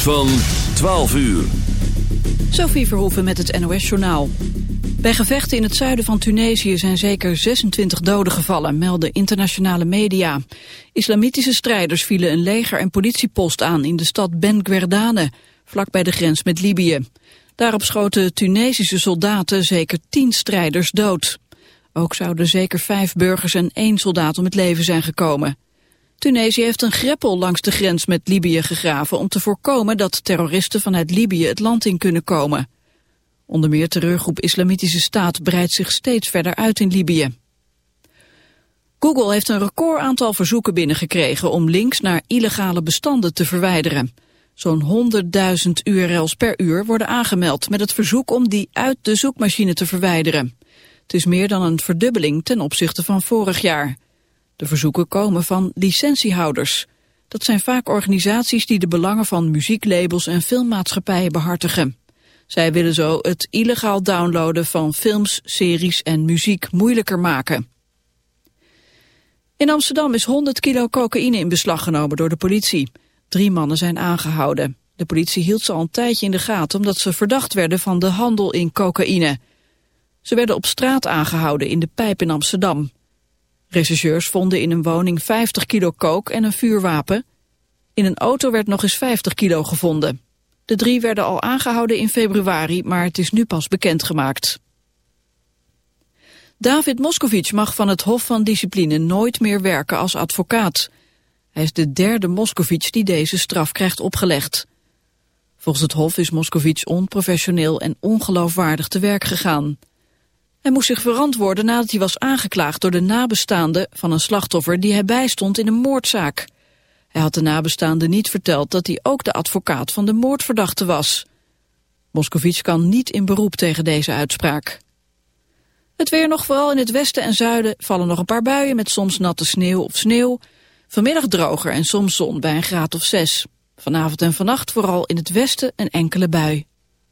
van 12 uur. Sophie Verhoeven met het NOS-journaal. Bij gevechten in het zuiden van Tunesië zijn zeker 26 doden gevallen, melden internationale media. Islamitische strijders vielen een leger- en politiepost aan in de stad Ben Guerdane, vlak bij de grens met Libië. Daarop schoten Tunesische soldaten zeker 10 strijders dood. Ook zouden zeker vijf burgers en één soldaat om het leven zijn gekomen. Tunesië heeft een greppel langs de grens met Libië gegraven om te voorkomen dat terroristen vanuit Libië het land in kunnen komen. Onder meer terreurgroep Islamitische Staat breidt zich steeds verder uit in Libië. Google heeft een record aantal verzoeken binnengekregen om links naar illegale bestanden te verwijderen. Zo'n 100.000 URL's per uur worden aangemeld met het verzoek om die uit de zoekmachine te verwijderen. Het is meer dan een verdubbeling ten opzichte van vorig jaar. De verzoeken komen van licentiehouders. Dat zijn vaak organisaties die de belangen van muzieklabels en filmmaatschappijen behartigen. Zij willen zo het illegaal downloaden van films, series en muziek moeilijker maken. In Amsterdam is 100 kilo cocaïne in beslag genomen door de politie. Drie mannen zijn aangehouden. De politie hield ze al een tijdje in de gaten omdat ze verdacht werden van de handel in cocaïne. Ze werden op straat aangehouden in de Pijp in Amsterdam. Rechercheurs vonden in een woning 50 kilo kook en een vuurwapen. In een auto werd nog eens 50 kilo gevonden. De drie werden al aangehouden in februari, maar het is nu pas bekendgemaakt. David Moscovic mag van het Hof van Discipline nooit meer werken als advocaat. Hij is de derde Moscovic die deze straf krijgt opgelegd. Volgens het Hof is Moscovic onprofessioneel en ongeloofwaardig te werk gegaan. Hij moest zich verantwoorden nadat hij was aangeklaagd door de nabestaanden van een slachtoffer die hij bijstond in een moordzaak. Hij had de nabestaanden niet verteld dat hij ook de advocaat van de moordverdachte was. Moscovici kan niet in beroep tegen deze uitspraak. Het weer nog vooral in het westen en zuiden vallen nog een paar buien met soms natte sneeuw of sneeuw. Vanmiddag droger en soms zon bij een graad of zes. Vanavond en vannacht vooral in het westen een enkele bui.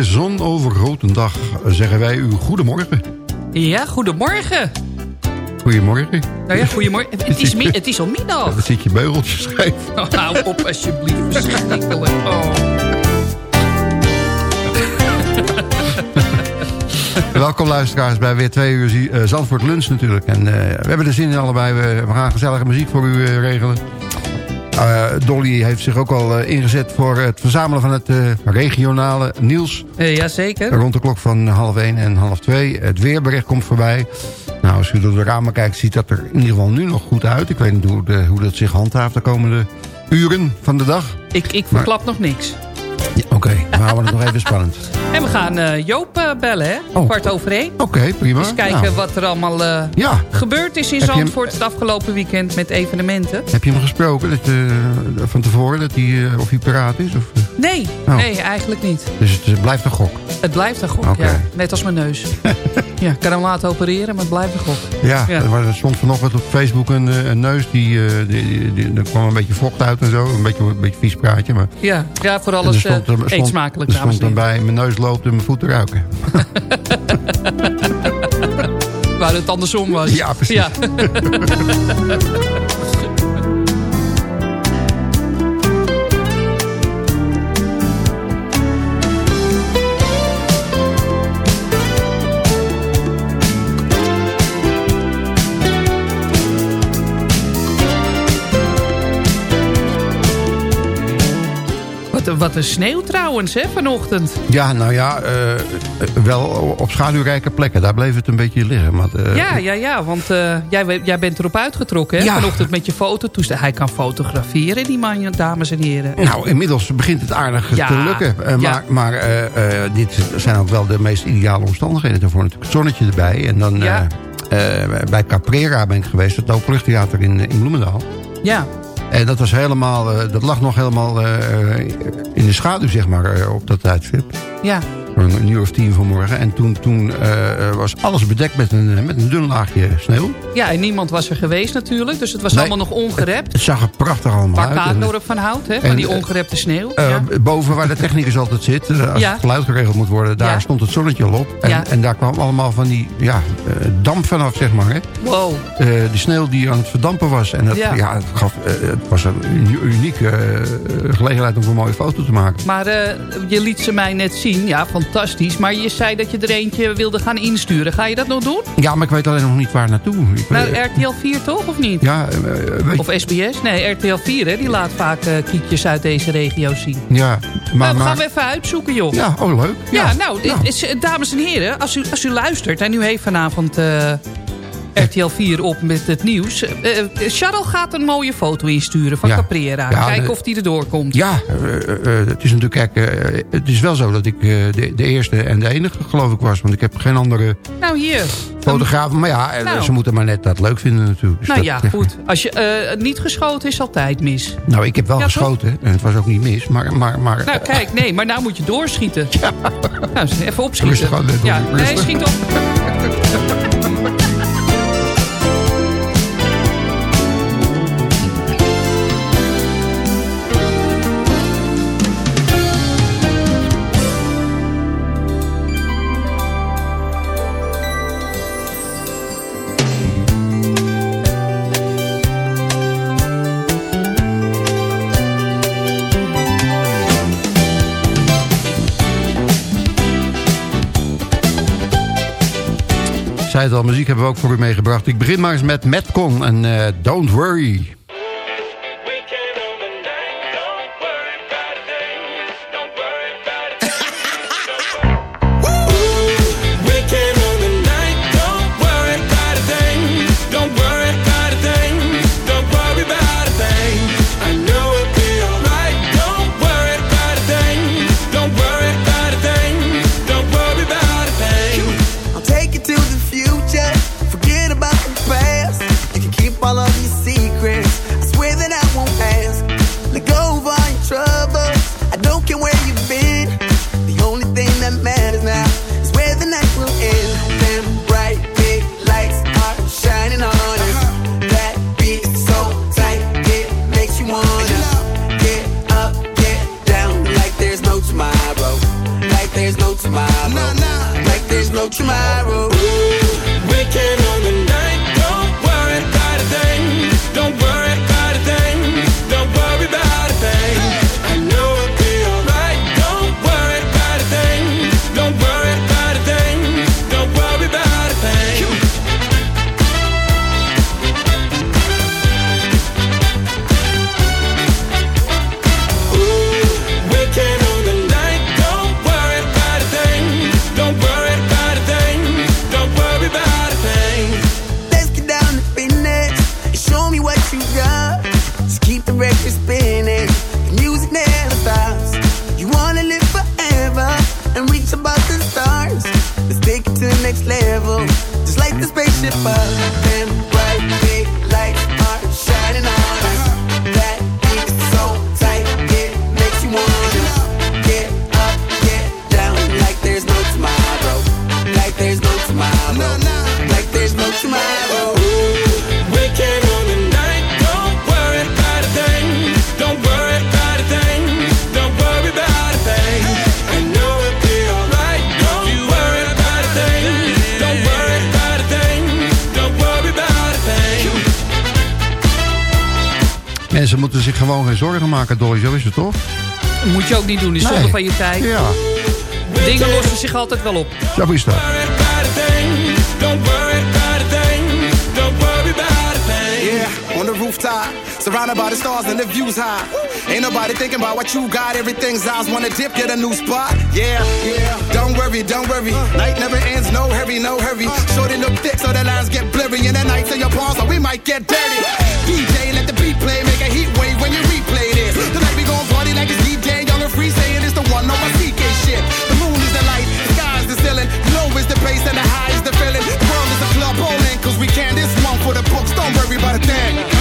Deze zonovergoten dag zeggen wij u goedemorgen. Ja, goedemorgen. Goedemorgen. Nou ja, goedemorgen. Het is, het is al middag. Wat zit je beugeltjes scheef? Oh, hou op alsjeblieft, verschrikkelijk. Oh. Welkom luisteraars bij weer twee uur eh, Zandvoort Lunch natuurlijk. En eh, we hebben er zin in allebei. We, we gaan gezellige muziek voor u eh, regelen. Eh, Dolly heeft zich ook al eh, ingezet voor het verzamelen van het eh, regionale nieuws. Jazeker. Rond de klok van half 1 en half 2. Het weerbericht komt voorbij. Nou, als u door de ramen kijkt, ziet dat er in ieder geval nu nog goed uit. Ik weet niet hoe, de, hoe dat zich handhaaft de komende uren van de dag. Ik, ik verklap nog niks. Ja, Oké, we houden het nog even spannend. En we gaan eh, Joop eh, bellen, hè? Oh. Kwart over één. Oké, prima. Eens kijken Nou, wat er allemaal eh, Ja, gebeurd is in Heb je hem- Zandvoort het afgelopen weekend met evenementen. heb je hem gesproken dat, van tevoren dat hij, of hij paraat is? Of? Nee, Oh. nee, eigenlijk niet. dus het blijft een gok. Het blijft een gok, ja. Net als mijn neus. ja, ik kan hem laten opereren, maar het blijft een gok. Ja, Ja. er was- stond vanochtend op Facebook een, een neus. Die, die, die, die- er kwam een beetje vocht uit en zo. Een beetje, een beetje vies praatje. Maar Ja, ja voor alles stond, er eet stond- smakelijk, er dames stond en dan heren. bij, mijn neus loopt en mijn voeten ruiken. Waar het andersom was. Ja, precies. Ja. een- wat een sneeuw trouwens, hè, vanochtend. Ja, nou ja, eh, eh, wel op schaduwrijke plekken. Daar bleef het een beetje liggen. Maar, eh, Ja, ja, ja, want jij, jij bent erop uitgetrokken, hè? Ja. Vanochtend met je fototoestel. Hij kan fotograferen, die man, dames en heren. Nou, inmiddels begint het aardig Ja, te lukken. Eh, ja. Maar, maar dit zijn ook wel de meest ideale omstandigheden daarvoor. Natuurlijk het zonnetje erbij. En dan bij Caprera ben ik geweest. Het openluchttheater in, in Bloemendaal. Ja, En dat was helemaal, eh, dat lag nog helemaal eh, in de schaduw, zeg maar, eh, op dat tijdstip. ja. Een uur of tien vanmorgen. En toen, toen eh, was alles bedekt met een, eh, met een dun laagje sneeuw. Ja, en niemand was er geweest natuurlijk. Dus het was Nee. allemaal nog ongerept. Het zag er prachtig allemaal Waar uit. Kaatdorp van houdt, hè? Van die eh, ongerepte sneeuw. eh, ja. Boven waar de technicus altijd zit, eh, als Ja. het geluid geregeld moet worden, daar Ja. stond het zonnetje al op. En, en daar kwam allemaal van die ja, eh, damp vanaf, zeg maar. Hè. Wow. Eh, de sneeuw die aan het verdampen was. En dat, Ja. het, gaf, eh, het was een uni- unieke eh, gelegenheid om een mooie foto te maken. Maar eh, je liet ze mij net zien. Ja, fantastisch. Maar je zei dat je er eentje wilde gaan insturen. Ga je dat nog doen? Ja, maar ik weet alleen nog niet waar naartoe. Ik, Nou, eh, RTL 4 toch, of niet? ja, eh, weet, Of SBS? Nee, RTL 4, hè? Die laat vaak eh kietjes uit deze regio zien. ja, maar, nou, maar, gaan we even uitzoeken, joh. Ja, oh leuk. Ja, nou, eh, dames en heren, als u, als u luistert... en u heeft vanavond eh, RTL 4 op met het nieuws... eh, Charles gaat een mooie foto insturen van Ja. Caprera. Ja, Kijken of die erdoor komt. Ja, eh, het is natuurlijk, kijk, het is wel zo dat ik de, de eerste en de enige geloof ik was. Want ik heb geen andere Nou, hier. fotografen. Maar ja, Nou. ze moeten maar net dat leuk vinden natuurlijk. Dus Nou dat- ja, goed. Als je niet geschoten is, altijd mis. Nou, ik heb wel Ja, toch? geschoten en het was ook niet mis. Maar, maar, maar Nou, kijk, nee, maar nou moet je doorschieten. Nou, even opschieten. Rustig aan, net, ja, nee, schiet op. zei muziek hebben we ook voor u meegebracht. Ik begin maar eens met Metcon en eh, Don't Worry. Mensen moeten zich gewoon geen zorgen maken, Dolly. Zo is het toch? Moet je ook niet doen, is zonde Nee. van je tijd. Ja, Dingen lossen zich altijd wel op. zo is dat. Worry about a thing. Don't worry about a thing. Don't worry about a thing. Yeah, on the rooftop, surrounded by the stars and the views high. Ain't nobody thinking about what you got. Everything's eyes wanna dip, get a new spot. Yeah, yeah. Don't worry, don't worry. Night never ends, no hurry, no hurry. Shorty look thick, so the lines get blurry. And the nights in your palms, so we might get dirty. DJ, let the play, make a heat wave when you replay this. Tonight we gon' party like it's DJ, young and free, saying it's the one on my CK shit. The moon is the light, the sky is the ceiling. Low is the bass and the high is the feeling. The world is a club bowling, cause we can. This one for the books, don't worry about a thing.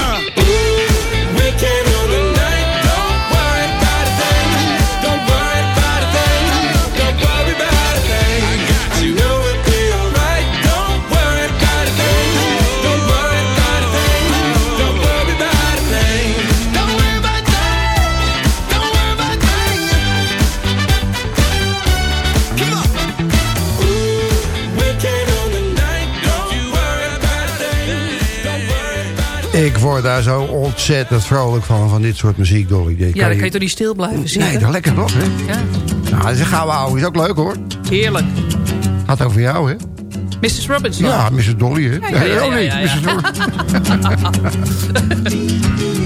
Ik word daar zo ontzettend vrolijk van, van dit soort muziek, Dolly. Ja, dan kan je toch niet stil blijven zitten? Nee, dat lekker toch, hè? Ja, Nou, dat is een gouden ouwe. Is ook leuk, hoor. heerlijk. Gaat over jou, hè? Mrs. Robinson. Ja, Mrs. Dolly, hè? ja, ja, oh, nee, ja, ja, ja. Mrs. Dolly.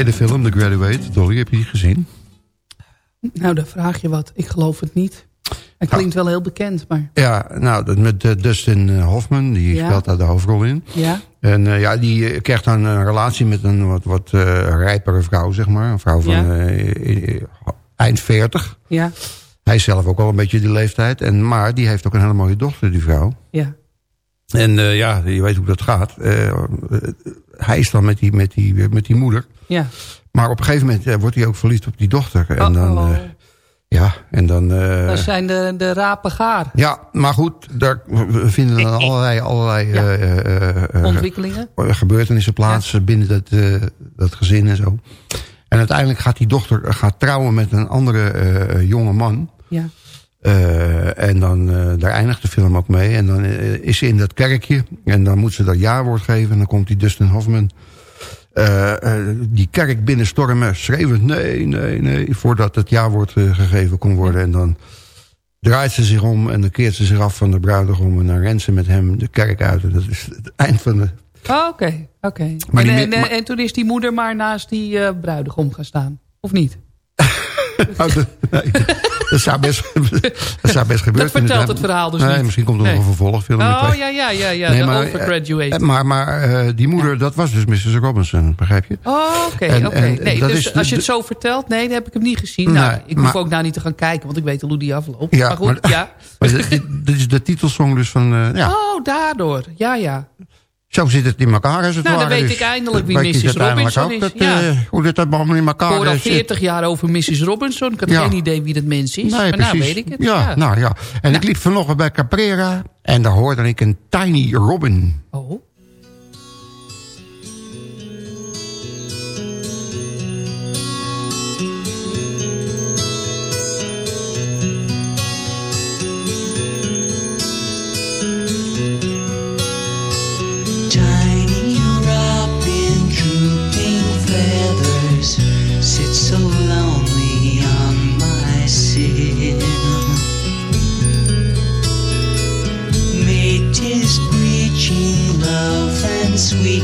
Ken de film The Graduate? Dolly, heb je die gezien? Nou, dan vraag je wat. Ik geloof het niet. Het klinkt wel heel bekend, maar... Ja, nou, met eh, Dustin eh, Hoffman, die Ja. speelt daar de hoofdrol in. Ja, En eh, ja, die krijgt dan een relatie met een wat, wat eh, rijpere vrouw, zeg maar. Een vrouw van Ja. eind 40. ja, Hij is zelf ook al een beetje die leeftijd. En, maar die heeft ook een hele mooie dochter, die vrouw. ja. En eh, ja, je weet hoe dat gaat. Eh, eh, hij is dan met die, met, die, met die moeder. ja. Maar op een gegeven moment wordt hij ook verliefd op die dochter. En dan, ja, en dan... Dat zijn de, de rapen gaar. ja, maar goed, daar vinden dan allerlei, allerlei Ja. Ontwikkelingen. gebeurtenissen plaats binnen dat, dat gezin en zo. En uiteindelijk gaat die dochter gaat trouwen met een andere jonge man. Ja. Eh, en dan, eh, daar eindigt de film ook mee. En dan eh, is ze in dat kerkje. En dan moet ze dat jaarwoord geven. En dan komt die Dustin Hoffman die kerk binnenstormen. Schreeuwend nee, nee, nee. Voordat het jaarwoord gegeven kon worden. En dan draait ze zich om. En dan keert ze zich af van de bruidegom. En dan rent ze met hem de kerk uit. En dat is het eind van de... Oh, Oké, oké. En, en, en toen is die moeder maar naast die bruidegom gaan staan. Of niet? Oh, dat, nee, dat zou best, dat zou best gebeuren. Dat vertelt het verhaal dus nee, niet. Misschien komt er Nee. nog een vervolgfilm. Oh, ja, ja, ja, ja. Nee, de maar, overgraduate. eh, Maar, maar eh, die moeder, dat was dus Mrs. Robinson, begrijp je? Oh, oké, Nee, dat dus de- als je het zo vertelt, nee, dan heb ik hem niet gezien. nou, ik hoef maar- ook nou niet te gaan kijken, want ik weet al hoe die afloopt. Ja, maar goed, maar- ja. Dit is de titelsong dus van... eh, ja, Oh, daardoor. Ja, ja. Zo zit het in elkaar als het Nou, dan weet dus ik eindelijk wie Mrs. Robinson is, dat, ja. eh, hoe dit allemaal in Ik elkaar hoor al zit. 40 jaar over Mrs. Robinson. Ik had Ja. geen idee wie dat mens is. Nee, maar precies. nou weet ik het. Ja, nou ja. En ik liep vanochtend bij Caprera en daar hoorde ik een Tiny Robin. Oh. sweet.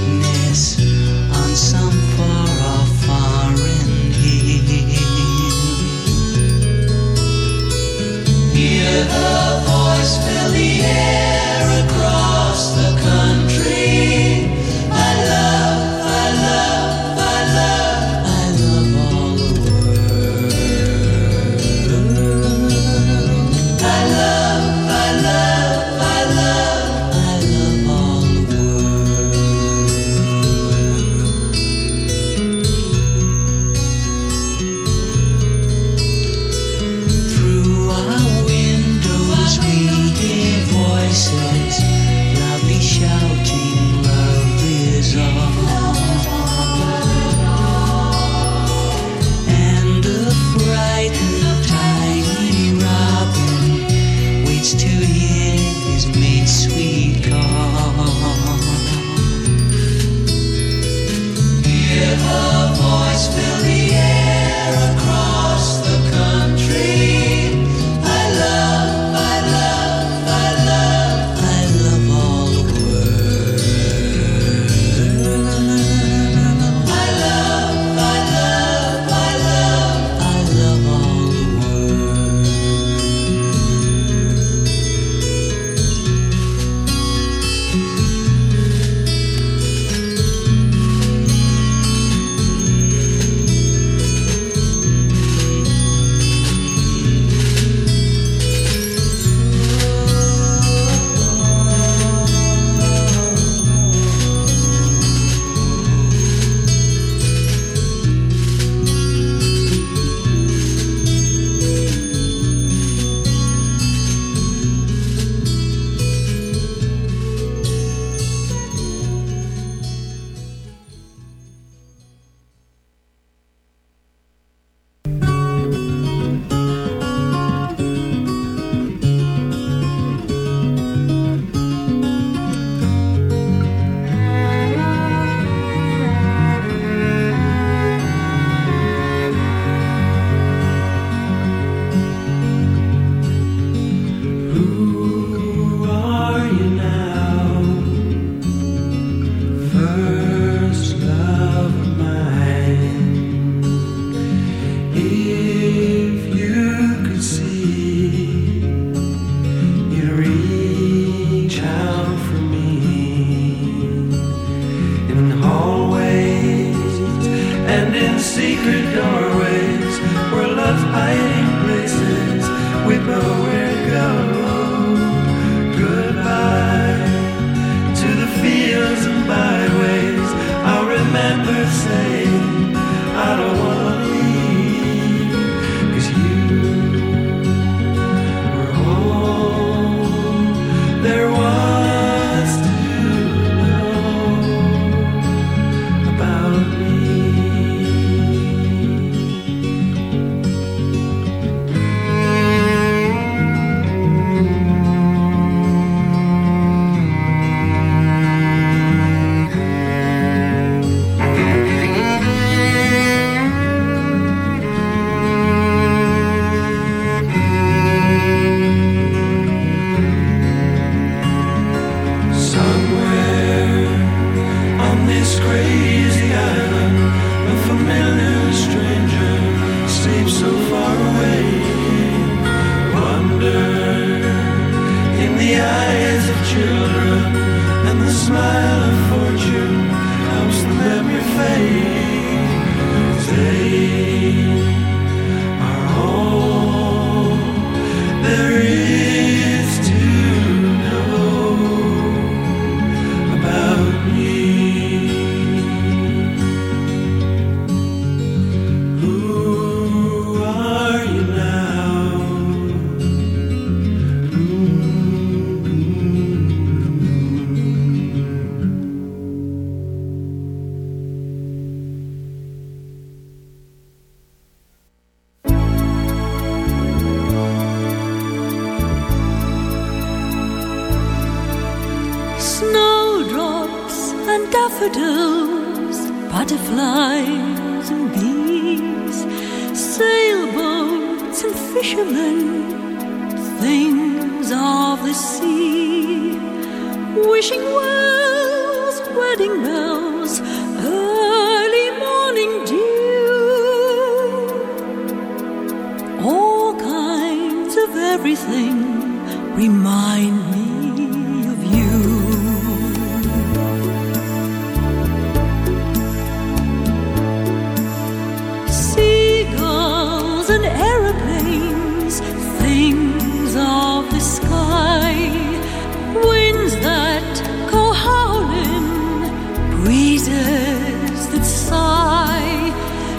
breezes that sigh,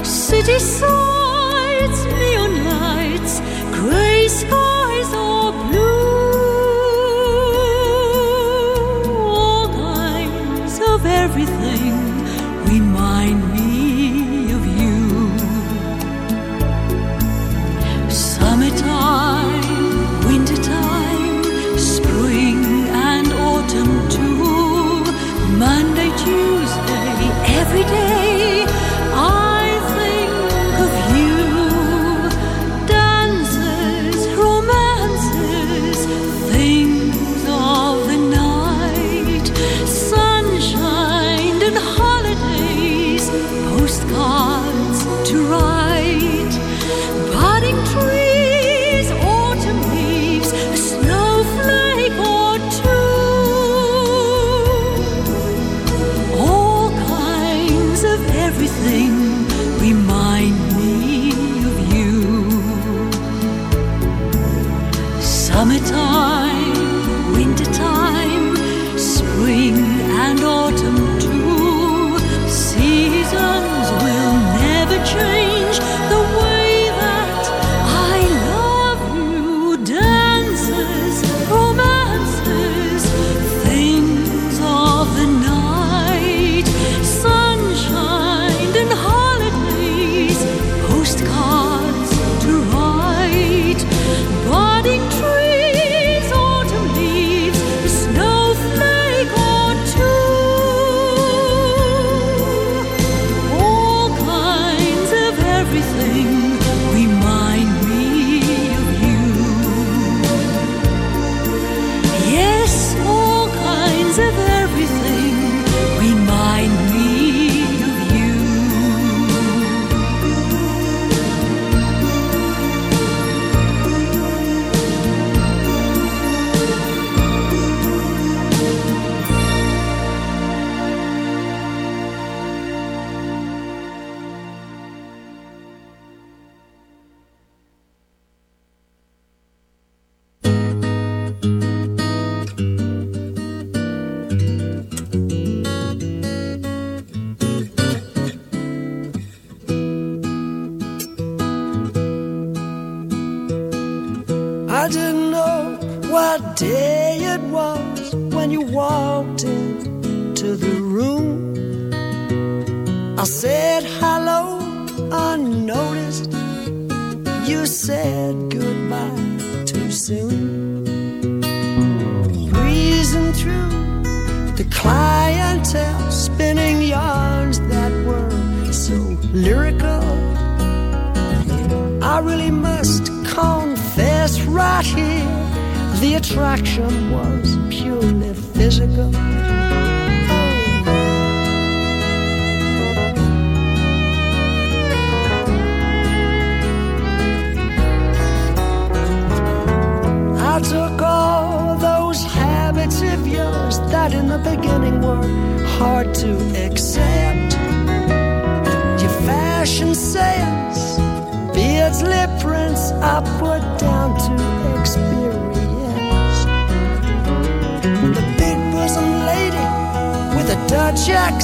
city sights, neon lights, gray skies.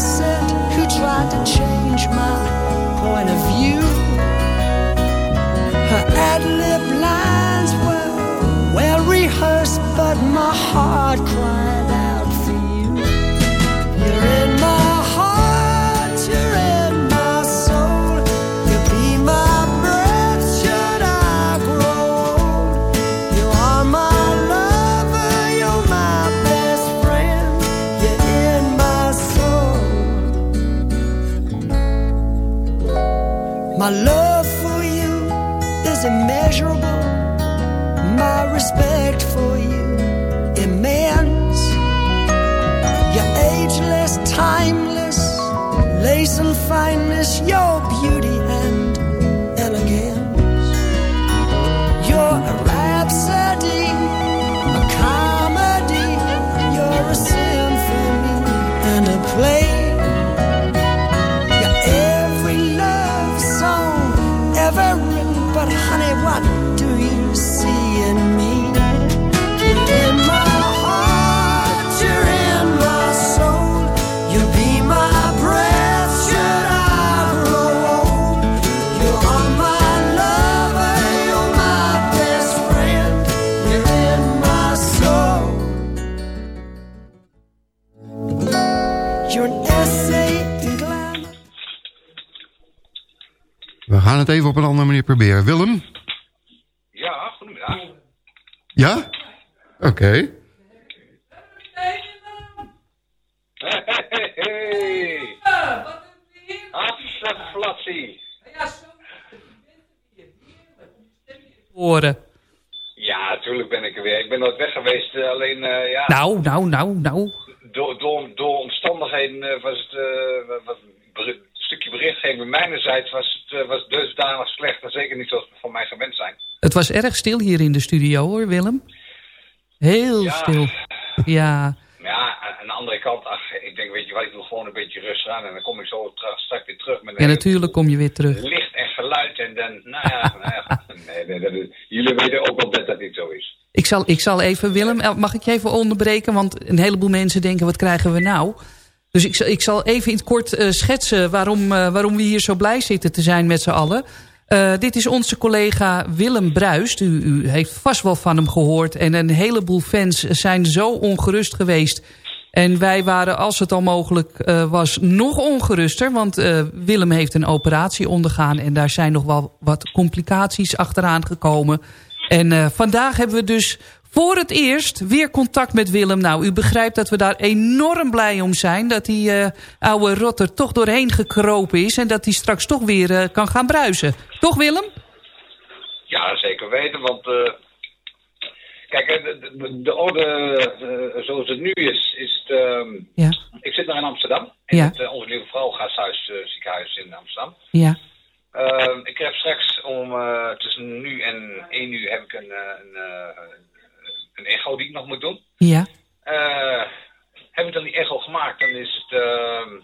upset who tried to change my point of view. Her ad lib lines were well rehearsed, but my heart cried. My love for you is immeasurable. My respect. Gaan het even op een andere manier proberen. Willem? Ja, goedemiddag. Ja? Oké. Hey, hey. Hartstikke Horen. Ja, natuurlijk ben ik er weer. Ik ben nooit weg geweest, eh, alleen eh, ja, Nou, nou, nou, nou. door, door, door omstandigheden eh, was het eh, was berichtgeving mijnerzijds was het eh, was dusdanig slecht en zeker niet zoals we van mij gewend zijn. Het was erg stil hier in de studio hoor, Willem. Heel Ja. stil. Ja, Ja, aan- de andere kant, ach, ik denk, weet je wat, ik doe gewoon een beetje rustig aan en dan kom ik zo tra- straks weer terug met ja natuurlijk kom je weer terug. licht en geluid en dan, nou ja, nou ja nee, nee, dat is- jullie weten ook wel dat dat niet zo is. Ik zal, ik zal even, Willem, eh, mag ik je even onderbreken? Want een heleboel mensen denken, wat krijgen we nou? Dus ik, ik zal even in het kort eh, schetsen waarom, eh, waarom we hier zo blij zitten te zijn met z'n allen. Eh, dit is onze collega Willem Bruist. U, u heeft vast wel van hem gehoord. En een heleboel fans zijn zo ongerust geweest. En wij waren, als het al mogelijk was, nog ongeruster. Want Willem heeft een operatie ondergaan. En daar zijn nog wel wat complicaties achteraan gekomen. En vandaag hebben we dus voor het eerst weer contact met Willem. Nou, u begrijpt dat we daar enorm blij om zijn. Dat die eh, oude rotter toch doorheen gekropen is. En dat hij straks toch weer eh, kan gaan bruisen. Toch Willem? Ja, zeker weten, want uh, kijk, eh, de, de, de orde uh, zoals het nu is, is het, uh, ja. ik zit nog in Amsterdam, in ja. het uh, Onze Lieve Vrouw Gasthuis uh, ziekenhuis in Amsterdam. Ja. Uh, ik heb straks om uh, tussen nu en 1 uur heb ik een, een, een echo die ik nog moet doen. Ja. Uh, heb ik dan die echo gemaakt, dan is het uh,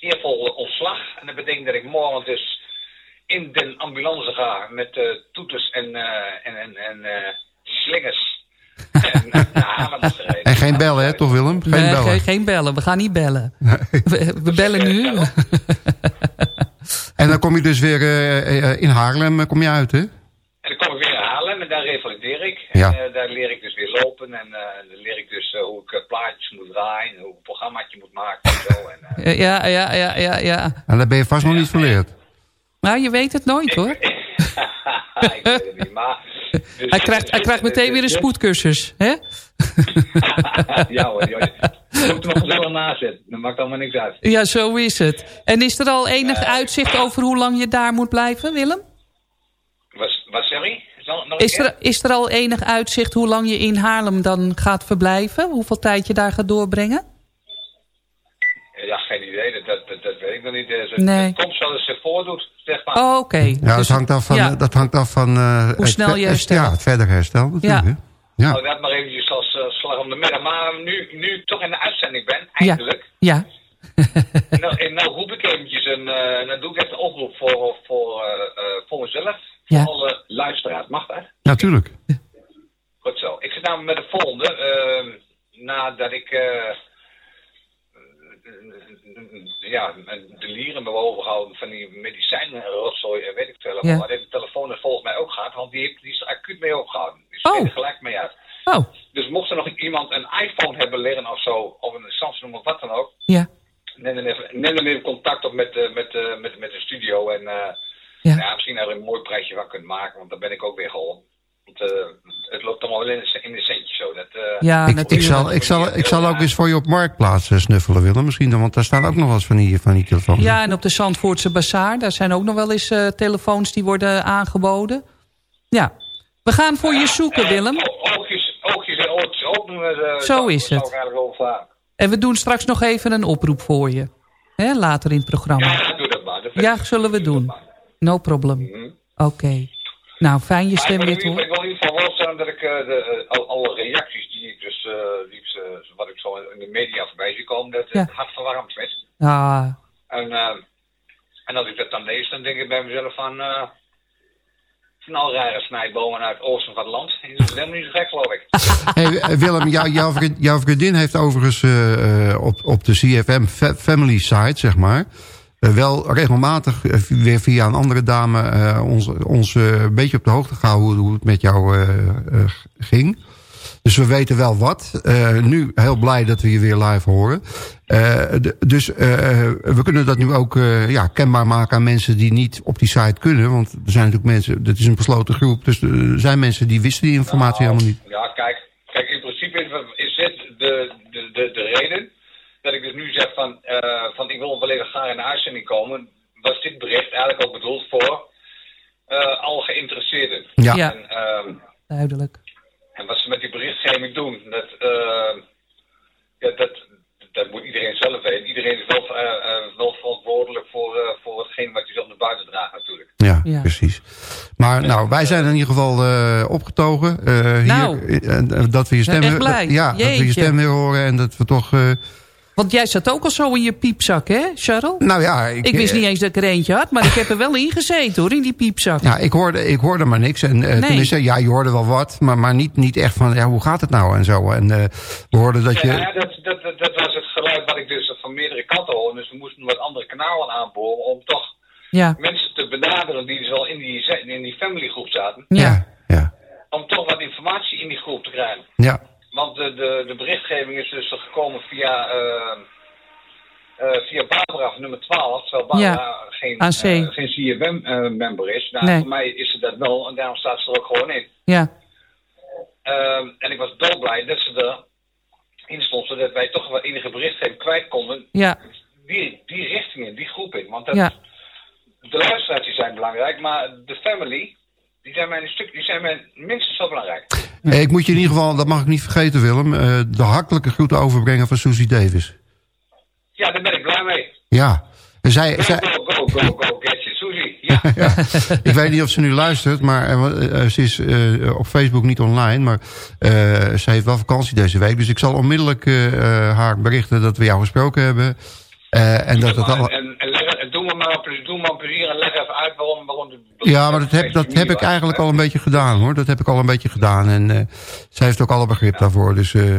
eervol ontslag. En dat betekent dat ik morgen dus in de ambulance ga met uh, toeters en, uh, en, en, en uh, slingers. en, en geen bellen, hè, toch Willem? Geen nee, bellen. Geen, geen bellen, we gaan niet bellen. we, we, bellen nu. en dan kom je dus weer uh, in Haarlem kom je uit, hè? En dan kom ik weer in Haarlem en daar revalideer ik. Ja. En daar leer ik dus weer lopen en dan leer ik dus hoe ik plaatjes moet draaien, hoe ik een programmaatje moet maken en zo. En, ja, ja, ja, ja, ja. En daar ben je vast nog niet verleerd. Nou, je weet het nooit hoor. ik weet het niet, maar... Dus, hij krijgt, hij krijgt meteen weer een spoedcursus, hè? ja hoor, joh. Je moet er nog gezellig naast zetten. Dat maakt allemaal niks uit. Ja, zo is het. En is er al enig uh, uitzicht over hoe lang je daar moet blijven, Willem? Wat, wat Is er, is er al enig uitzicht hoe lang je in Haarlem dan gaat verblijven? Hoeveel tijd je daar gaat doorbrengen? Ja, geen idee. Dat, dat, dat weet ik nog niet. Het, nee. het komt zoals het zich voordoet, zeg maar. Oh, oké. Okay. Ja, dus, dat hangt af van... Ja. Dat hangt af van uh, hoe snel je herstelt. Ja, het verder herstel natuurlijk. Ja. ja. Oh, dat maar eventjes als uh, slag om de middag. Maar nu, nu ik toch in de uitzending ben, eindelijk... Ja. ja. nou, en nou roep ik eventjes een... Uh, dan doe ik even een oproep voor, voor, voor mezelf. Ja. alle luisteraars. Mag dat? Natuurlijk. Goed zo. Ik zit namelijk met de volgende. Uh, nadat ik ja, de lieren bewogen gehouden van die medicijnen rotzooi en weet ik veel. Ja. Maar de telefoon er volgens mij ook gaat, want die, heeft, die is er acuut mee opgehouden. Dus oh. er gelijk mee uit. Oh. Dus mocht er nog iemand een iPhone hebben liggen of zo, of een Samsung of wat dan ook. Ja. Neem dan even, neem dan even contact op met, uh, met, uh, met, met de studio en uh, ja. ja. misschien daar een mooi prijsje van kunt maken, want dan ben ik ook weer geholpen. Want uh, het loopt allemaal wel in de, in de centjes zo. Dat, uh, ja, ik, ik, zal, ik, zal, ik zal ook eens voor je op marktplaats snuffelen willen misschien dan, want daar staan ook nog wel eens van die, van die telefoons. Ja, en op de Zandvoortse Bazaar, daar zijn ook nog wel eens uh, telefoons die worden aangeboden. Ja, we gaan voor je zoeken, Willem. Oh, geen oortjes open. Uh, Zo is het. En we doen straks nog even een oproep voor je. Hè, later in het programma. Ja, doe dat maar. Dat Ja, zullen we doen. No problem. Oké. Nou, fijn je stem weer te horen. ik wil in ieder geval wel stellen dat ik eh, de, eh, al, alle reacties die ik dus, eh, die, wat ik zo in de media voorbij zie komen, dat het Ja. hart verwarmd vind. Ah, En, eh, en als ik dat dan lees, dan denk ik bij mezelf van, eh van al rare snijbomen uit het oosten van het land. Dat is helemaal niet zo gek, geloof ik. Hey, Willem, jou- jouw, vriend- jouw vriendin heeft overigens eh, eh, op, op de CFM fa- family site, zeg maar... eh, wel regelmatig eh, weer via een andere dame eh, ons, ons een beetje op de hoogte gehouden... hoe, hoe het met jou ging. Dus we weten wel wat. Nu heel blij dat we je weer live horen. Dus we kunnen dat nu ook ja, kenbaar maken aan mensen die niet op die site kunnen. Want er zijn natuurlijk mensen, dat is een besloten groep. Dus er zijn mensen die wisten die informatie helemaal niet. Ja, kijk, kijk in principe is, is dit de, de, de, de reden dat ik dus nu zeg van, eh, van ik wil volledig graag in de uitzending komen. Was dit bericht eigenlijk ook bedoeld voor eh alle geïnteresseerden. Ja. Ja. En, ehm, duidelijk. en wat ze met die berichtgeving doen, dat, eh, ja, dat, dat moet iedereen zelf weten. Iedereen is wel, eh, wel verantwoordelijk voor, eh, voor hetgeen wat hij zelf naar buiten draagt natuurlijk. Ja, Ja. precies. Maar nou, wij zijn in ieder geval eh, opgetogen. Nou. hier, eh, dat we je stem, ja, dat we je stem weer horen en dat we toch... Want jij zat ook al zo in je piepzak, hè, Charles? nou ja, ik, Ik wist eh, niet eens dat ik er eentje had, maar ik heb er wel in gezeten, hoor, in die piepzak. Ja, ik hoorde, ik hoorde maar niks. En, eh Nee. tenminste, ja, je hoorde wel wat, maar, maar niet, niet echt van, ja, hoe gaat het nou en zo. En eh, we hoorden dat je... Ja, dat, dat, dat, dat was het geluid wat ik dus van meerdere kanten hoorde. Dus we moesten wat andere kanalen aanboren om toch Ja, mensen te benaderen die dus al in die, in die familygroep zaten. ja, ja, Om toch wat informatie in die groep te krijgen. ja. Want de, de, de berichtgeving is dus gekomen via, eh eh, via Barbara nummer 12. Terwijl Barbara geen, eh, geen CFM-member is. Nou, Nee. Voor mij is ze dat wel en daarom staat ze er ook gewoon in. ja, Ehm, en ik was dolblij dat ze erin stond, zodat wij toch wel enige berichtgeving kwijt konden. ja, Die, die richtingen, die groep in. Want dat, ja. de luisteraars die zijn belangrijk, maar de family, die zijn mij een stuk, die zijn mij minstens zo belangrijk. Ik moet je in ieder geval, dat mag ik niet vergeten Willem, eh, de hartelijke groeten overbrengen van Susie Davis. Ja, daar ben ik blij mee. Ja. Zij, Go, zij, go, go, go, go, get you, Suzy. Ja. ik weet niet of ze nu luistert, maar eh, eh, ze is op Facebook niet online. Maar ze heeft wel vakantie deze week. Dus ik zal onmiddellijk haar berichten dat we jou gesproken hebben. En dat het al... En, en doe me maar plezier, doe en leg even uit waarom, waarom de... Ja, maar dat heb, dat heb ik eigenlijk al een beetje gedaan hoor. Dat heb ik al een beetje gedaan. En eh zij heeft ook alle begrip daarvoor. Dus eh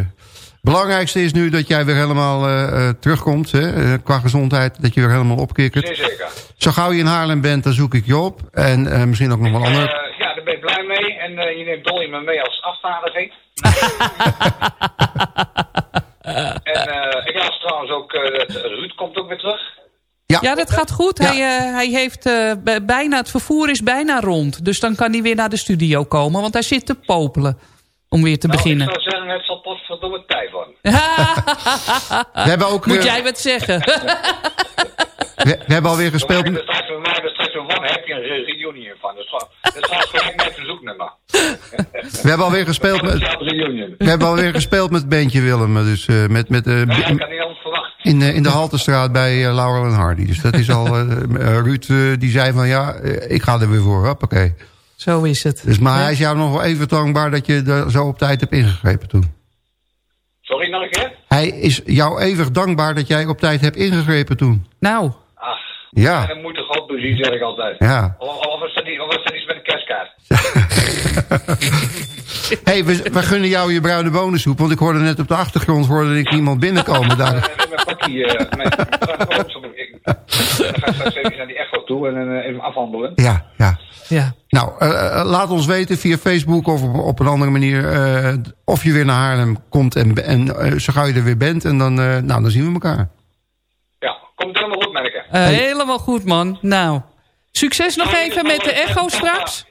belangrijkste is nu dat jij weer helemaal eh, terugkomt. Hè, qua gezondheid. Dat je weer helemaal opkikkert. Zeker. Zo gauw je in Haarlem bent, dan zoek ik je op. En misschien ook nog wel andere... Eh, ja, daar ben ik blij mee. En je neemt Dolly me mee als afvaardiging. en ik las trouwens ook dat Ruud komt ook weer terug. Ja, dat gaat goed. Hij, eh, hij heeft eh, b- bijna, het vervoer is bijna rond. Dus dan kan hij weer naar de studio komen. Want hij zit te popelen. Om weer te Nou, beginnen. ik zou zeggen, het zal potverdomme tijd worden. We hebben ook... Moet eh, jij wat zeggen? we, we hebben alweer gespeeld... Maken er straks een one happy een re- reunion van. Dus dat is trouwens gelijk met verzoeknummer. We hebben alweer gespeeld met... We hebben alweer gespeeld met het bandje Willem. Dus eh, met, met, eh, Ja, ik kan niet anders. In, eh, in de Haltestraat bij eh, Laurel en Hardy. Dus dat is al... eh, Ruud eh, die zei van ja, ik ga er weer voor. Oké. Zo is het. Dus, maar hij is jou nog wel even dankbaar dat je er zo op tijd hebt ingegrepen toen. Sorry, nog een keer? Hij is jou eeuwig dankbaar dat jij op tijd hebt ingegrepen toen. Nou, Ja, dat moet toch ook plezier, zeg ik altijd. ja. Of, of, was dat niet, of was dat iets met een kerstkaart? hey, we, we gunnen jou je bruine bonensoep. Want ik hoorde net op de achtergrond hoorde ik iemand binnenkomen daar. Mijn pakkie, eh, mijn, ik, dan ga ik straks even naar die echo toe en eh, even afhandelen. Ja, ja. ja. Nou, eh, laat ons weten via Facebook of op, op een andere manier... eh, of je weer naar Haarlem komt en, en zo gauw je er weer bent. En dan, eh, nou, dan zien we elkaar. Helemaal goed. Eh, Helemaal goed, man. Nou, succes nog even met de echo straks.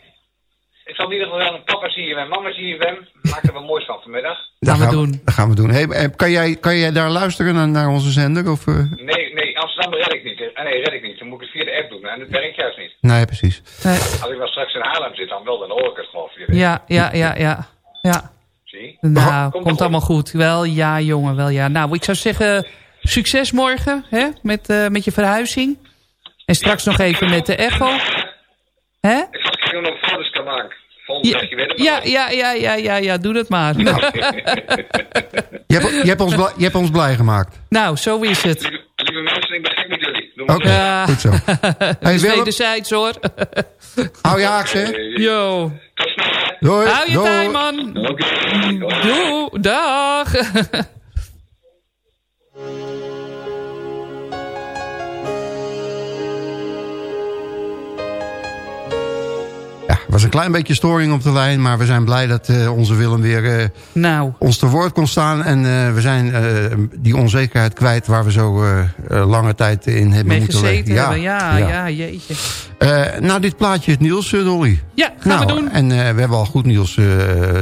Ik zal in ieder geval een papa zien en mama zien ben. Maak er wat moois van vanmiddag. Dat Gaan we doen. Dat gaan we doen. Hey, eh, kan, jij, kan jij daar luisteren naar, naar onze zender? Of, eh? Nee, nee, Amsterdam red ik niet. Eh, Nee, red ik niet. Dan moet ik het via de app doen. En dat werkt juist niet. Nee, precies. Nee. Als ik wel straks in Haarlem zit, dan wel, dan hoor ik het gewoon via de app. Ja, ja, ja, ja. Ja, Zie? Nou, komt, allemaal goed. Wel ja, jongen, wel ja. Nou, ik zou zeggen, succes morgen hè? Met, eh, met je verhuizing. En straks nog even met de echo. Hè? Ik ik nog foto's kan maken. Ja, ja, ja, ja, ja, ja, ja, doe dat maar. Je hebt, je, hebt ons blij, je hebt ons blij gemaakt. nou, zo is het. Lieve, lieve mensen, ik ben gek met jullie. Oké. Ja. goed zo. Hey, wederzijds hoor. hou je haaks, hè? Yo. Doei. Hou je tijd, man. Oké. Doei. Dag. Ja, was een klein beetje storing op de lijn, maar we zijn blij dat eh, onze Willem weer eh, Nou, ons te woord kon staan. En eh, we zijn eh, die onzekerheid kwijt waar we zo lange tijd in hebben mee moeten leven. hebben. Ja, ja, jeetje. Eh, nou, dit plaatje het Niels, eh, Dolly. Ja, gaan nou, we doen. En eh, we hebben al goed eh,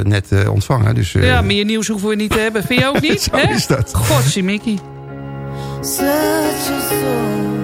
net eh, ontvangen. Dus, eh, Ja, meer nieuws hoeven we niet te hebben. Vind je ook niet? Zo hè? is dat. Godzimikkie. such a soul.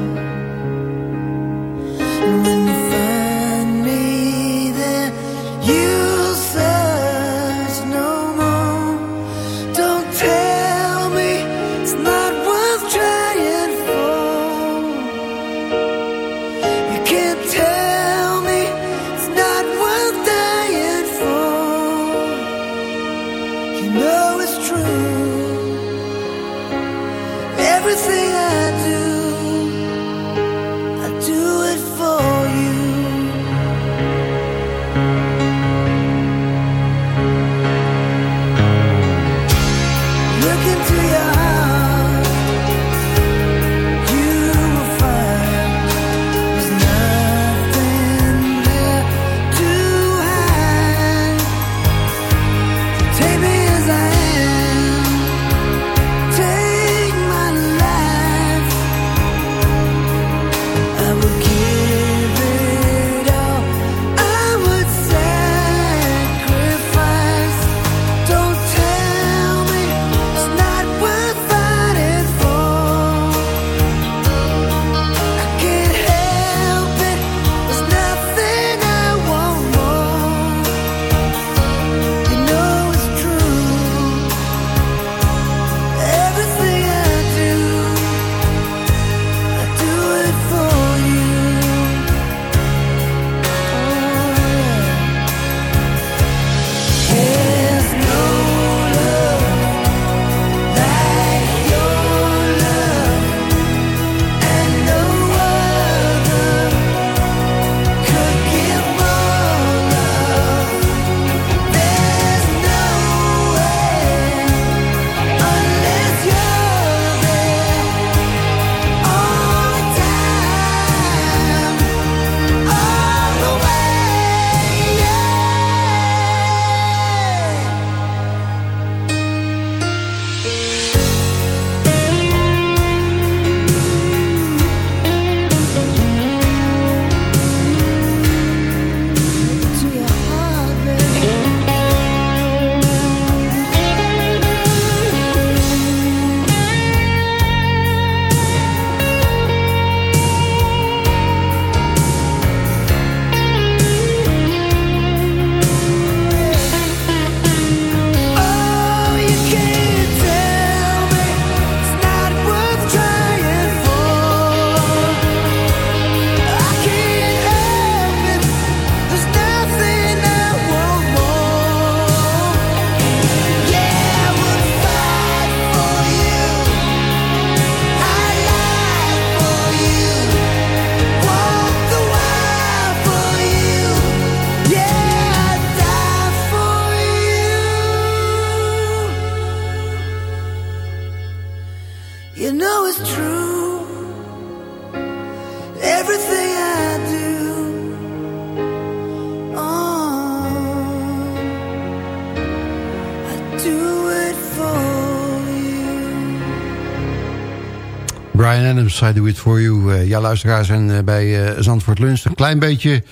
Brian Adams, I Do It For You. Ja, luisteraars, en eh, bij eh, Zandvoort Lunch een klein beetje...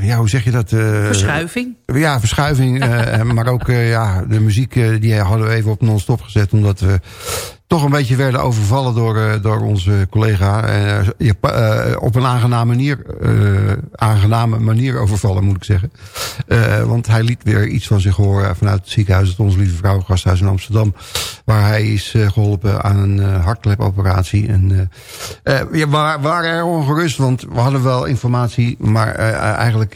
ja, hoe zeg je dat? Verschuiving. Ja, verschuiving. maar ook ja, de muziek die hadden we even op non-stop gezet. Omdat we toch een beetje werden overvallen door, eh, door onze collega. eh, eh, op een aangename manier, aangename manier overvallen, moet ik zeggen. Want hij liet weer iets van zich horen vanuit het ziekenhuis... het Onze Lieve Vrouw Gasthuis in Amsterdam... waar hij is eh, geholpen aan een hartklepoperatie. En, we wa- waren erg ongerust, want we hadden wel informatie... maar eigenlijk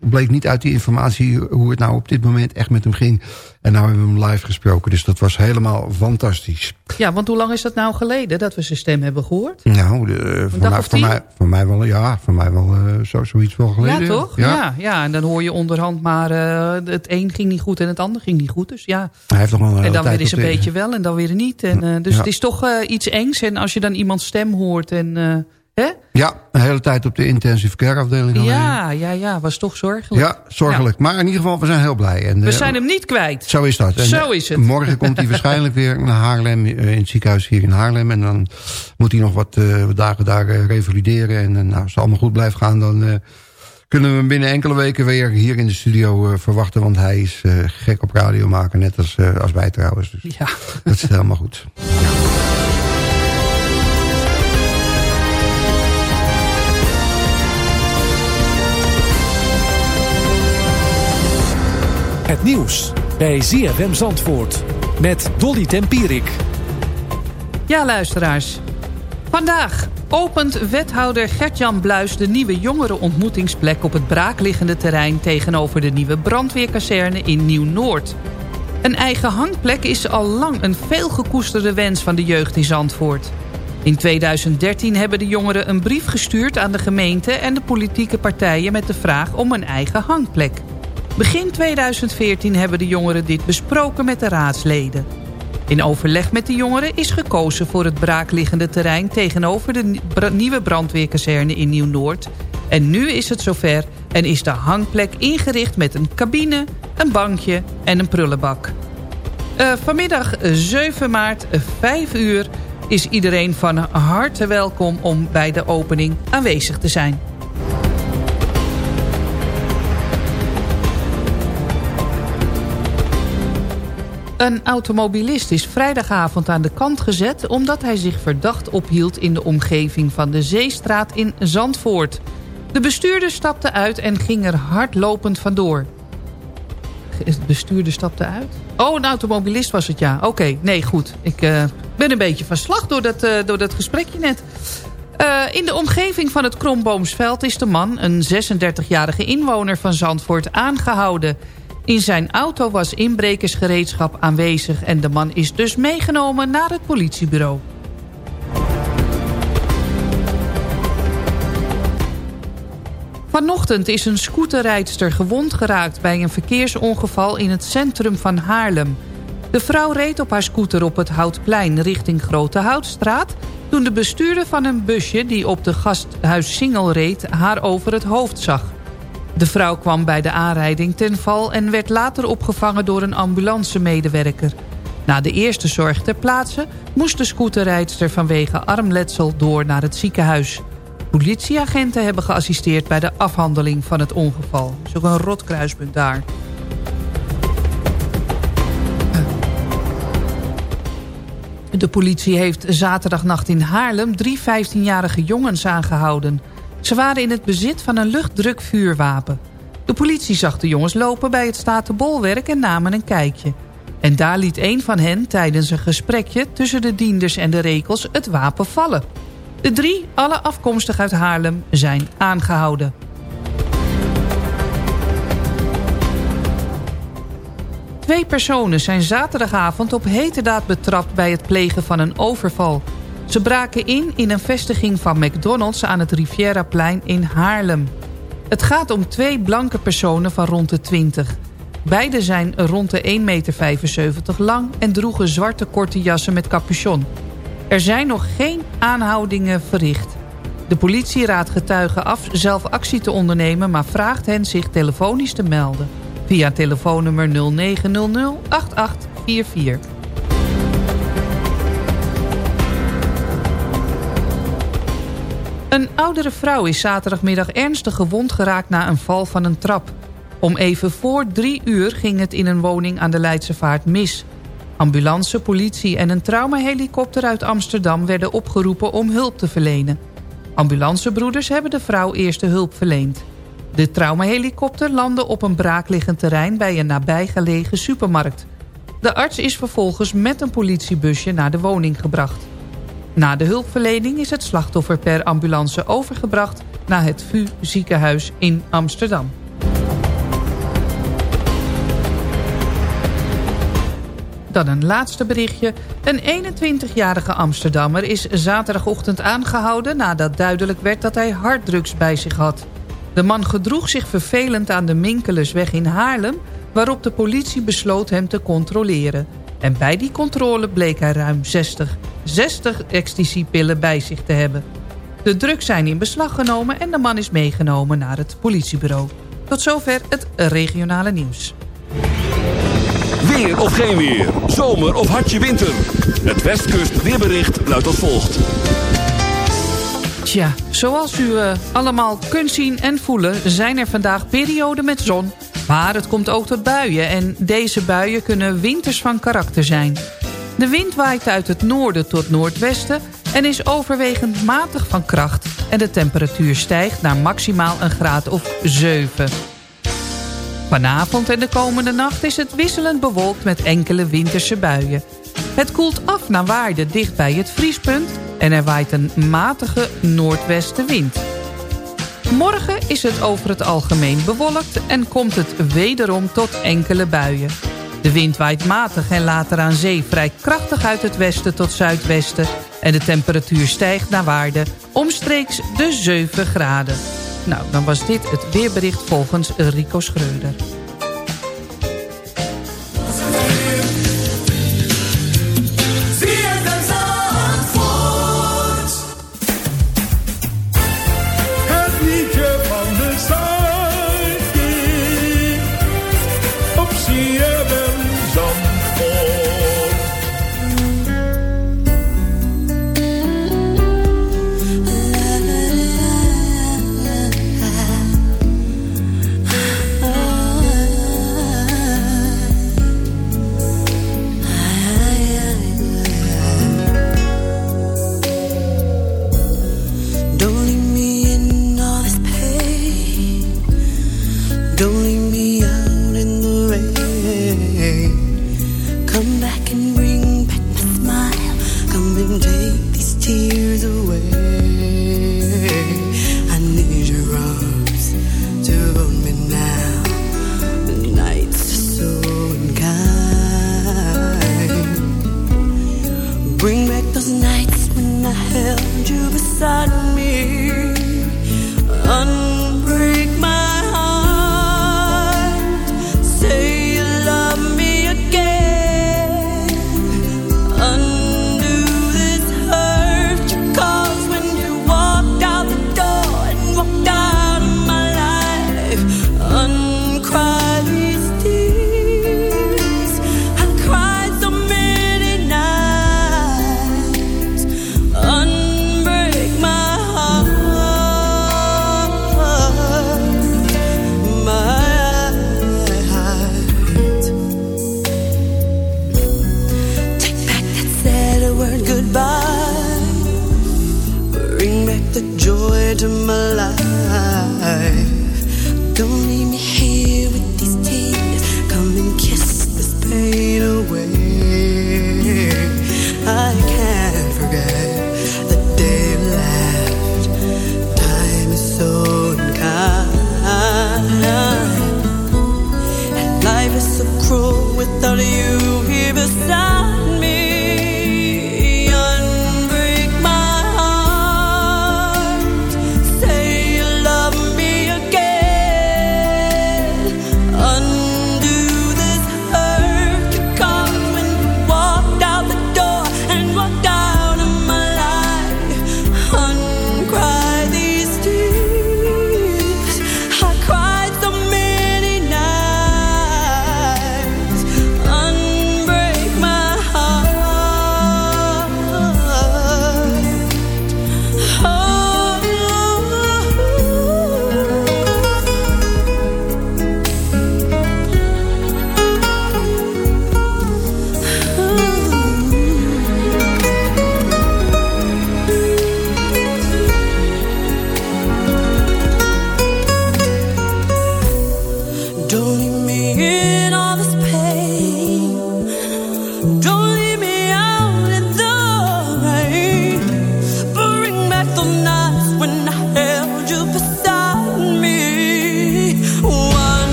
bleek niet uit die informatie hoe het nou op dit moment echt met hem ging... En nou hebben we hem live gesproken, dus dat was helemaal fantastisch. Ja, want hoe lang is dat nou geleden dat we zijn stem hebben gehoord? Nou, de, voor, mij, voor, mij, voor mij wel, ja, voor mij wel eh, zo, zoiets wel geleden. Ja, toch? Ja. ja, en dan hoor je onderhand maar eh, het een ging niet goed en het ander ging niet goed. Dus ja, Hij heeft nog wel een en dan weer eens een beetje wel en dan weer niet. En, eh, dus Ja. het is toch iets engs. En als je dan iemands stem hoort en... hè? Ja, een hele tijd op de intensive care afdeling. Ja, ja, ja, was toch zorgelijk. Ja, zorgelijk. Maar in ieder geval, we zijn heel blij. En, We eh, zijn hem niet kwijt. Zo is dat. En, Zo eh, is het. Morgen komt hij waarschijnlijk weer naar Haarlem, eh, in het ziekenhuis hier in Haarlem. En dan moet hij nog wat, wat dagen daar revalideren. En nou, als het allemaal goed blijft gaan, dan kunnen we hem binnen enkele weken weer hier in de studio verwachten. Want hij is gek op radio maken, net als, als wij trouwens. Dus Ja. dat is helemaal goed. Het nieuws bij ZFM Zandvoort met Dolly Tempierik. Ja, luisteraars. Vandaag opent wethouder Gertjan Bluis de nieuwe jongerenontmoetingsplek op het braakliggende terrein tegenover de nieuwe brandweerkazerne in Nieuw-Noord. Een eigen hangplek is al lang een veelgekoesterde wens van de jeugd in Zandvoort. In 2013 hebben de jongeren een brief gestuurd aan de gemeente en de politieke partijen met de vraag om een eigen hangplek. Begin 2014 hebben de jongeren dit besproken met de raadsleden. In overleg met de jongeren is gekozen voor het braakliggende terrein... tegenover de nieuwe brandweerkazerne in Nieuw-Noord. En nu is het zover en is de hangplek ingericht met een cabine, een bankje en een prullenbak. Eh, vanmiddag eh, 7 maart, eh, 5 uur, is iedereen van harte welkom om bij de opening aanwezig te zijn. Een automobilist is vrijdagavond aan de kant gezet... omdat hij zich verdacht ophield in de omgeving van de Zeestraat in Zandvoort. De bestuurder stapte uit en ging er hardlopend vandoor. De bestuurder stapte uit? Oh, een automobilist was het, ja. Oké, nee, goed. Ik eh, ben een beetje van slag door dat, eh, door dat gesprekje net. Eh, in de omgeving van het Kromboomsveld is de man, een 36-jarige inwoner van Zandvoort, aangehouden. In zijn auto was inbrekersgereedschap aanwezig en de man is dus meegenomen naar het politiebureau. Vanochtend is een scooterrijdster gewond geraakt bij een verkeersongeval in het centrum van Haarlem. De vrouw reed op haar scooter op het Houtplein richting Grote Houtstraat... toen de bestuurder van een busje die op de gasthuis Singel reed haar over het hoofd zag. De vrouw kwam bij de aanrijding ten val en werd later opgevangen door een ambulancemedewerker. Na de eerste zorg ter plaatse moest de scooterrijdster vanwege armletsel door naar het ziekenhuis. Politieagenten hebben geassisteerd bij de afhandeling van het ongeval. Er is ook een rotkruispunt daar. De politie heeft zaterdagnacht in Haarlem drie 15-jarige jongens aangehouden. Ze waren in het bezit van een luchtdruk vuurwapen. De politie zag de jongens lopen bij het Statenbolwerk en namen een kijkje. En daar liet een van hen tijdens een gesprekje tussen de dienders en de rekels het wapen vallen. De drie, alle afkomstig uit Haarlem, zijn aangehouden. Twee personen zijn zaterdagavond op heterdaad betrapt bij het plegen van een overval. Ze braken in in een vestiging van McDonald's aan het Rivieraplein in Haarlem. Het gaat om twee blanke personen van rond de 20. Beide zijn rond de 1,75 meter lang en droegen zwarte korte jassen met capuchon. Er zijn nog geen aanhoudingen verricht. De politie raadt getuigen af zelf actie te ondernemen... maar vraagt hen zich telefonisch te melden. Via telefoonnummer 0900 8844. Een oudere vrouw is zaterdagmiddag ernstig gewond geraakt na een val van een trap. Om even voor drie uur ging het in een woning aan de Leidse Vaart mis. Ambulance, politie en een traumahelikopter uit Amsterdam... werden opgeroepen om hulp te verlenen. Ambulancebroeders hebben de vrouw eerste hulp verleend. De traumahelikopter landde op een braakliggend terrein... bij een nabijgelegen supermarkt. De arts is vervolgens met een politiebusje naar de woning gebracht. Na de hulpverlening is het slachtoffer per ambulance overgebracht... naar het VU ziekenhuis in Amsterdam. Dan een laatste berichtje. Een 21-jarige Amsterdammer is zaterdagochtend aangehouden... nadat duidelijk werd dat hij harddrugs bij zich had. De man gedroeg zich vervelend aan de Minkelesweg in Haarlem... waarop de politie besloot hem te controleren. En bij die controle bleek hij ruim 60, 60 ecstasy-pillen bij zich te hebben. De drugs zijn in beslag genomen en de man is meegenomen naar het politiebureau. Tot zover het regionale nieuws. Weer of geen weer. Zomer of hartje winter. Het Westkust weerbericht luidt als volgt. Tja, zoals u eh, allemaal kunt zien en voelen... zijn er vandaag perioden met zon. Maar het komt ook tot buien. En deze buien kunnen winters van karakter zijn. De wind waait uit het noorden tot noordwesten... en is overwegend matig van kracht. En de temperatuur stijgt naar maximaal een graad of 7. Vanavond en de komende nacht is het wisselend bewolkt met enkele winterse buien. Het koelt af naar waarde dicht bij het vriespunt en er waait een matige noordwestenwind. Morgen is het over het algemeen bewolkt en komt het wederom tot enkele buien. De wind waait matig en later aan zee vrij krachtig uit het westen tot zuidwesten... en de temperatuur stijgt naar waarde omstreeks de 7 graden. Nou, dan was dit het weerbericht volgens Rico Schreuder.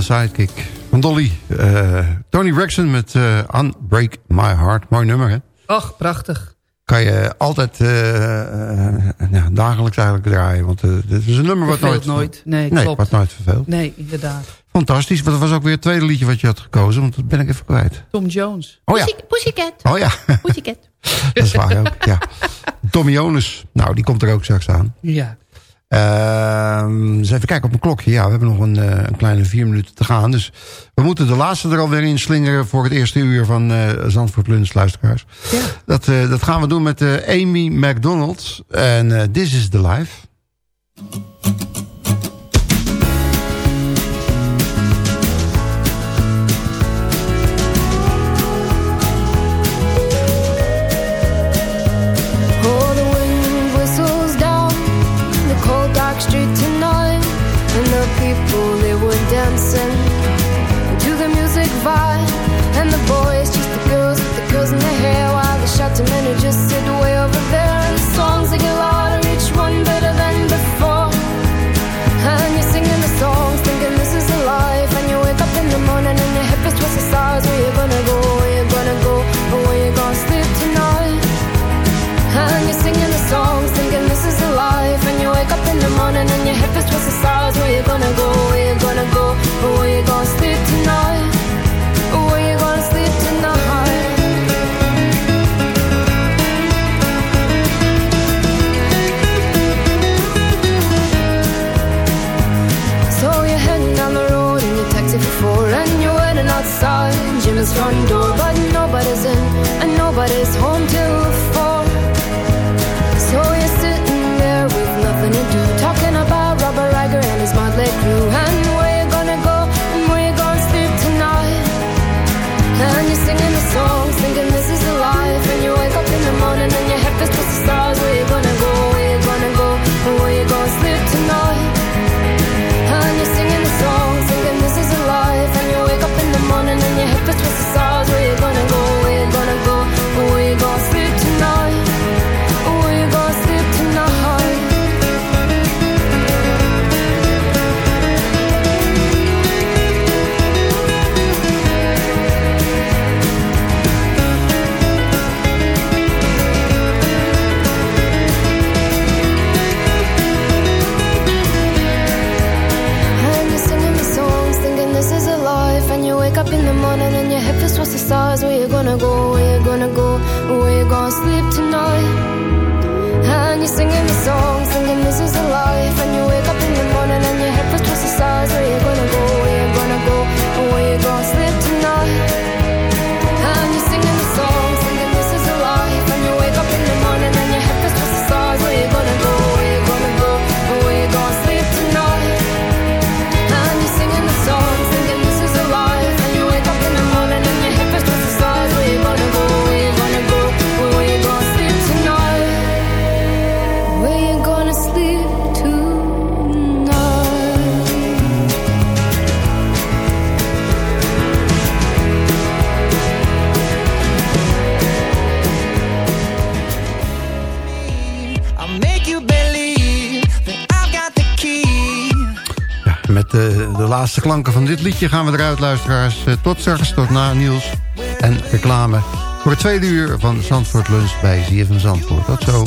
de sidekick van Dolly. Eh, Tony Rickson met eh, Unbreak My Heart. Mooi nummer, hè? Ach, prachtig. Kan je altijd eh, ja, dagelijks eigenlijk draaien. Want dit is een nummer wat nooit... nooit. Nee, nee, klopt. wat nooit verveelt. Nee, inderdaad. Fantastisch. Wat was ook weer het tweede liedje wat je had gekozen? Want dat ben ik even kwijt. Tom Jones. Oh ja. Pussycat. Oh ja. Pussycat. dat is waar ook, ja. Tommy Jones. Nou, die komt er ook straks aan. Ja eens even kijken op mijn klokje. Ja, we hebben nog een, eh, een, kleine vier minuten te gaan. Dus we moeten de laatste er alweer in slingeren... voor het eerste uur van eh, Zandvoort Lunch, Luisterhuis. Ja. Dat, eh, dat gaan we doen met Amy McDonald. En This is the Life. De klanken van dit liedje gaan we eruit, luisteraars. Eh, tot straks, tot na nieuws en reclame. Voor het tweede uur van Zandvoort Lunch bij ZFM Zandvoort. Tot zo.